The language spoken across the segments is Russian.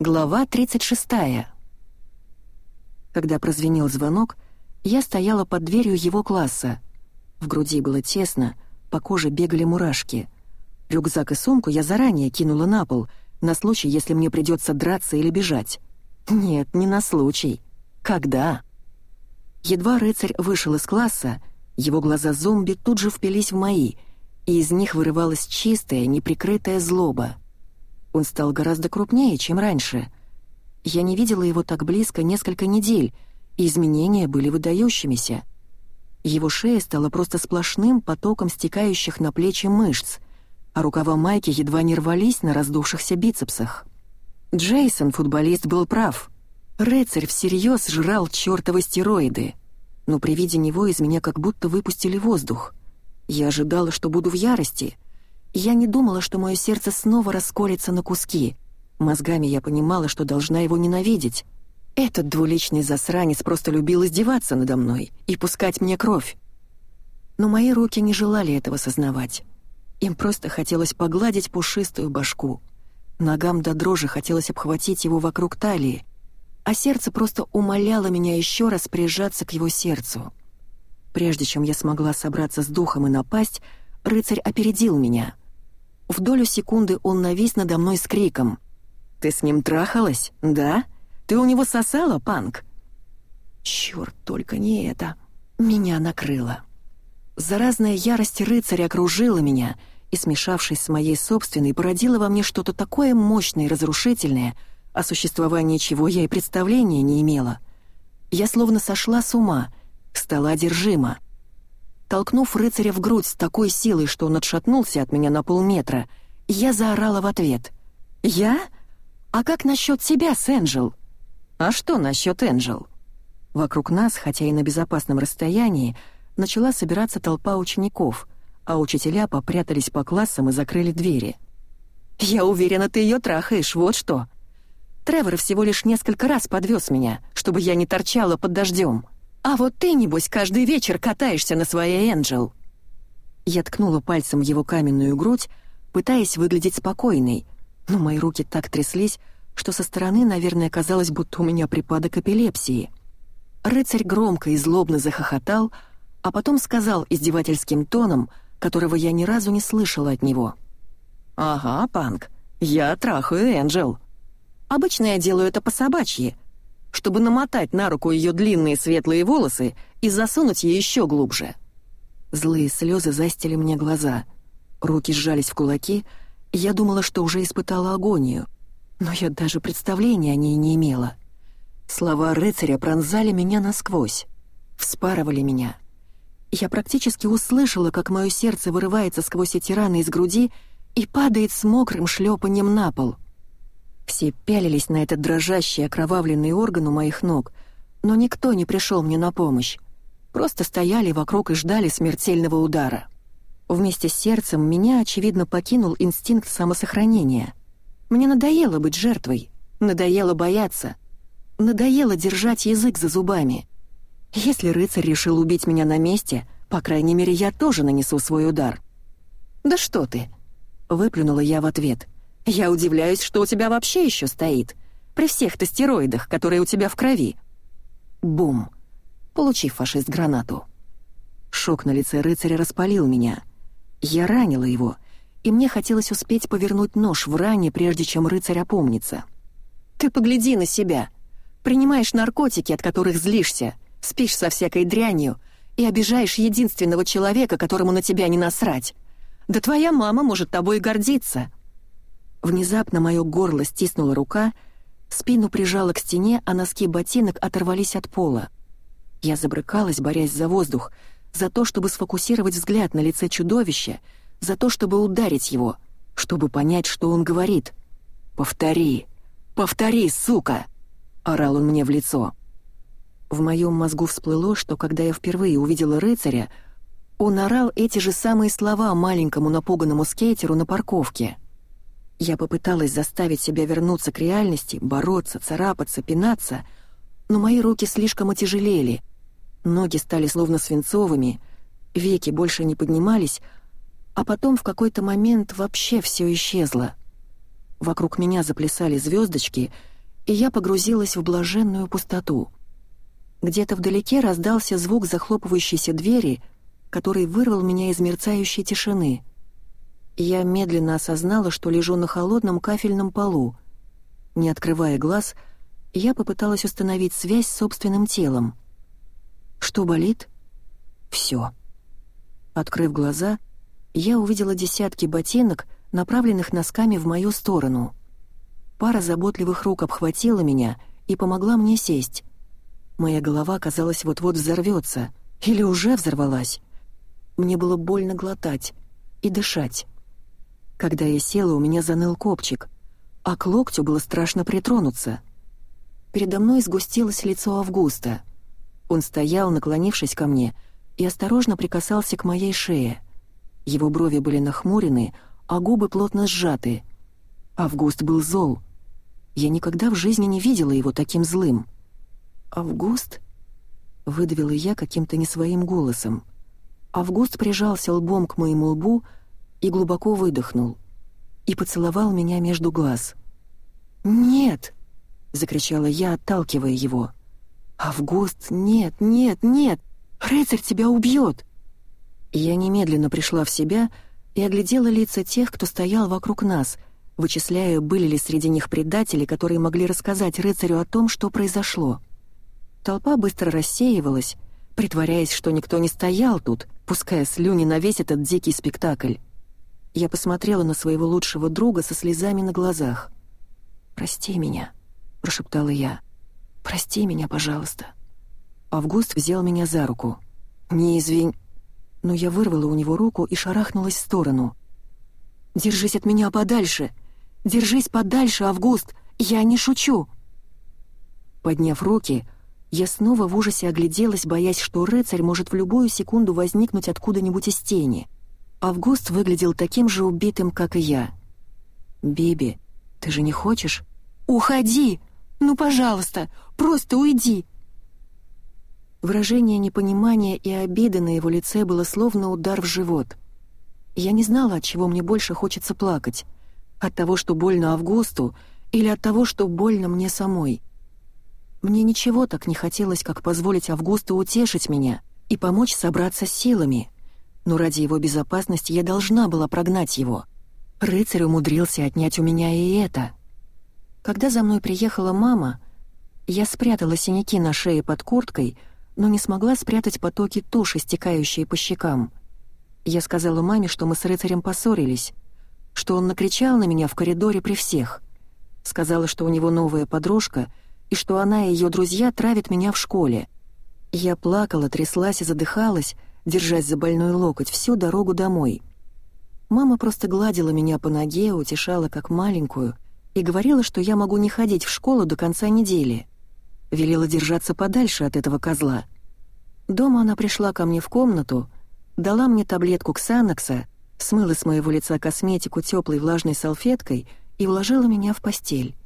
Глава 36. Когда прозвенел звонок, я стояла под дверью его класса. В груди было тесно, по коже бегали мурашки. Рюкзак и сумку я заранее кинула на пол, на случай, если мне придется драться или бежать. Нет, не на случай. Когда? Едва рыцарь вышел из класса, его глаза зомби тут же впились в мои, и из них вырывалась чистая, неприкрытая злоба — он стал гораздо крупнее, чем раньше. Я не видела его так близко несколько недель, и изменения были выдающимися. Его шея стала просто сплошным потоком стекающих на плечи мышц, а рукава майки едва не рвались на раздувшихся бицепсах. Джейсон, футболист, был прав. Рыцарь всерьез жрал чертовы стероиды. Но при виде него из меня как будто выпустили воздух. Я ожидала, что буду в ярости — я не думала, что мое сердце снова расколется на куски. Мозгами я понимала, что должна его ненавидеть. Этот двуличный засранец просто любил издеваться надо мной и пускать мне кровь. Но мои руки не желали этого сознавать. Им просто хотелось погладить пушистую башку. Ногам до дрожи хотелось обхватить его вокруг талии, а сердце просто умоляло меня еще раз прижаться к его сердцу. Прежде чем я смогла собраться с духом и напасть, рыцарь опередил меня. В долю секунды он навис надо мной с криком. «Ты с ним трахалась, да? Ты у него сосала, Панк?» Чёрт, только не это. Меня накрыло. Заразная ярость рыцаря окружила меня и, смешавшись с моей собственной, породила во мне что-то такое мощное и разрушительное, о существовании чего я и представления не имела. Я словно сошла с ума, стала одержима. Толкнув рыцаря в грудь с такой силой, что он отшатнулся от меня на полметра, я заорала в ответ. «Я? А как насчет тебя с Энджел?» «А что насчет Энджел?» Вокруг нас, хотя и на безопасном расстоянии, начала собираться толпа учеников, а учителя попрятались по классам и закрыли двери. «Я уверена, ты ее трахаешь, вот что!» Тревор всего лишь несколько раз подвез меня, чтобы я не торчала под дождем. «А вот ты, небось, каждый вечер катаешься на своей Энджел!» Я ткнула пальцем его каменную грудь, пытаясь выглядеть спокойной, но мои руки так тряслись, что со стороны, наверное, казалось, будто у меня припадок эпилепсии. Рыцарь громко и злобно захохотал, а потом сказал издевательским тоном, которого я ни разу не слышала от него. «Ага, Панк, я трахаю Энджел. Обычно я делаю это по-собачьи, чтобы намотать на руку ее длинные светлые волосы и засунуть ее еще глубже. Злые слезы застили мне глаза. Руки сжались в кулаки, я думала, что уже испытала агонию. Но я даже представления о ней не имела. Слова рыцаря пронзали меня насквозь, вспарывали меня. Я практически услышала, как мое сердце вырывается сквозь эти раны из груди и падает с мокрым шлепанием на пол — все пялились на этот дрожащий окровавленный орган у моих ног, но никто не пришел мне на помощь. Просто стояли вокруг и ждали смертельного удара. Вместе с сердцем меня, очевидно, покинул инстинкт самосохранения. Мне надоело быть жертвой, надоело бояться, надоело держать язык за зубами. Если рыцарь решил убить меня на месте, по крайней мере, я тоже нанесу свой удар. «Да что ты!» — выплюнула я в ответ — я удивляюсь, что у тебя вообще еще стоит, при всех тестероидах, которые у тебя в крови. Бум. Получив фашист гранату. Шок на лице рыцаря распалил меня. Я ранила его, и мне хотелось успеть повернуть нож в ране, прежде чем рыцарь опомнится. «Ты погляди на себя. Принимаешь наркотики, от которых злишься, спишь со всякой дрянью и обижаешь единственного человека, которому на тебя не насрать. Да твоя мама может тобой гордиться. Внезапно мое горло стиснула рука, спину прижала к стене, а носки ботинок оторвались от пола. Я забрыкалась, борясь за воздух, за то, чтобы сфокусировать взгляд на лице чудовища, за то, чтобы ударить его, чтобы понять, что он говорит. «Повтори! Повтори, сука!» — орал он мне в лицо. В моем мозгу всплыло, что когда я впервые увидела рыцаря, он орал эти же самые слова маленькому напуганному скейтеру на парковке — я попыталась заставить себя вернуться к реальности, бороться, царапаться, пинаться, но мои руки слишком отяжелели. Ноги стали словно свинцовыми, веки больше не поднимались, а потом в какой-то момент вообще все исчезло. Вокруг меня заплясали звездочки, и я погрузилась в блаженную пустоту. Где-то вдалеке раздался звук захлопывающейся двери, который вырвал меня из мерцающей тишины. Я медленно осознала, что лежу на холодном кафельном полу. Не открывая глаз, я попыталась установить связь с собственным телом. Что болит? Все. Открыв глаза, я увидела десятки ботинок, направленных носками в мою сторону. Пара заботливых рук обхватила меня и помогла мне сесть. Моя голова, казалось, вот-вот взорвется, или уже взорвалась. Мне было больно глотать и дышать. Когда я села, у меня заныл копчик, а к локтю было страшно притронуться. Передо мной сгустилось лицо Августа. Он стоял, наклонившись ко мне, и осторожно прикасался к моей шее. Его брови были нахмурены, а губы плотно сжаты. Август был зол. Я никогда в жизни не видела его таким злым. «Август?» — выдавила я каким-то не своим голосом. Август прижался лбом к моему лбу и глубоко выдохнул. И поцеловал меня между глаз. «Нет!» — закричала я, отталкивая его. «Август, нет, нет, нет! Рыцарь тебя убьет!» Я немедленно пришла в себя и оглядела лица тех, кто стоял вокруг нас, вычисляя, были ли среди них предатели, которые могли рассказать рыцарю о том, что произошло. Толпа быстро рассеивалась, притворяясь, что никто не стоял тут, пуская слюни на весь этот дикий спектакль. Я посмотрела на своего лучшего друга со слезами на глазах. «Прости меня», — прошептала я. «Прости меня, пожалуйста». Август взял меня за руку. «Не извинь...» но я вырвала у него руку и шарахнулась в сторону. «Держись от меня подальше! Держись подальше, Август! Я не шучу!» Подняв руки, я снова в ужасе огляделась, боясь, что рыцарь может в любую секунду возникнуть откуда-нибудь из тени. Август выглядел таким же убитым, как и я. «Биби, ты же не хочешь?» «Уходи! Ну, пожалуйста, просто уйди!» Выражение непонимания и обиды на его лице было словно удар в живот. Я не знала, от чего мне больше хочется плакать. От того, что больно Августу, или от того, что больно мне самой. Мне ничего так не хотелось, как позволить Августу утешить меня и помочь собраться с силами. Но ради его безопасности я должна была прогнать его. Рыцарь умудрился отнять у меня и это. Когда за мной приехала мама, я спрятала синяки на шее под курткой — но не смогла спрятать потоки туши, стекающие по щекам. Я сказала маме, что мы с рыцарем поссорились, что он накричал на меня в коридоре при всех. Сказала, что у него новая подружка и что она и ее друзья травят меня в школе. Я плакала, тряслась и задыхалась, держась за больной локоть всю дорогу домой. Мама просто гладила меня по ноге, утешала как маленькую и говорила, что я могу не ходить в школу до конца недели — велела держаться подальше от этого козла. Дома она пришла ко мне в комнату, дала мне таблетку ксанокса, смыла с моего лица косметику теплой влажной салфеткой и уложила меня в постель.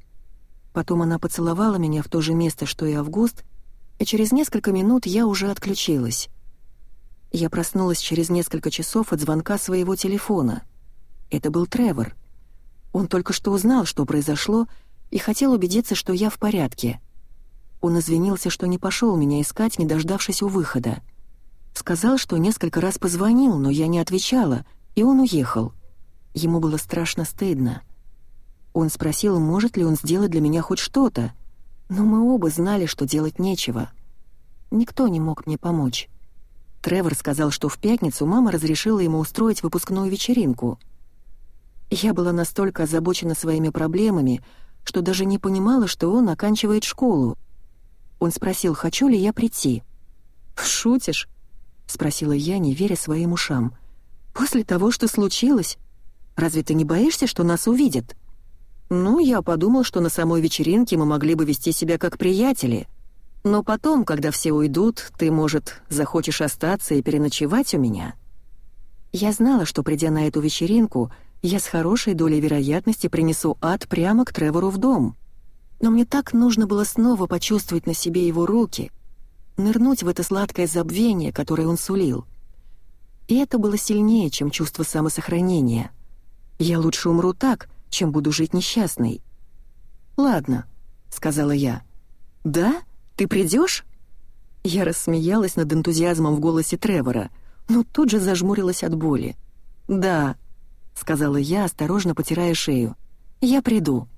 Потом она поцеловала меня в то же место, что и Август, и через несколько минут я уже отключилась. Я проснулась через несколько часов от звонка своего телефона. Это был Тревор. Он только что узнал, что произошло, и хотел убедиться, что я в порядке — он извинился, что не пошел меня искать, не дождавшись у выхода. Сказал, что несколько раз позвонил, но я не отвечала, и он уехал. Ему было страшно стыдно. Он спросил, может ли он сделать для меня хоть что-то, но мы оба знали, что делать нечего. Никто не мог мне помочь. Тревор сказал, что в пятницу мама разрешила ему устроить выпускную вечеринку. Я была настолько озабочена своими проблемами, что даже не понимала, что он оканчивает школу, он спросил, хочу ли я прийти. «Шутишь?» — спросила я, не веря своим ушам. «После того, что случилось, разве ты не боишься, что нас увидят?» «Ну, я подумал, что на самой вечеринке мы могли бы вести себя как приятели. Но потом, когда все уйдут, ты, может, захочешь остаться и переночевать у меня?» Я знала, что, придя на эту вечеринку, я с хорошей долей вероятности принесу ад прямо к Тревору в дом но мне так нужно было снова почувствовать на себе его руки, нырнуть в это сладкое забвение, которое он сулил. И это было сильнее, чем чувство самосохранения. Я лучше умру так, чем буду жить несчастной. «Ладно», — сказала я. «Да? Ты придешь? Я рассмеялась над энтузиазмом в голосе Тревора, но тут же зажмурилась от боли. «Да», — сказала я, осторожно потирая шею. «Я приду».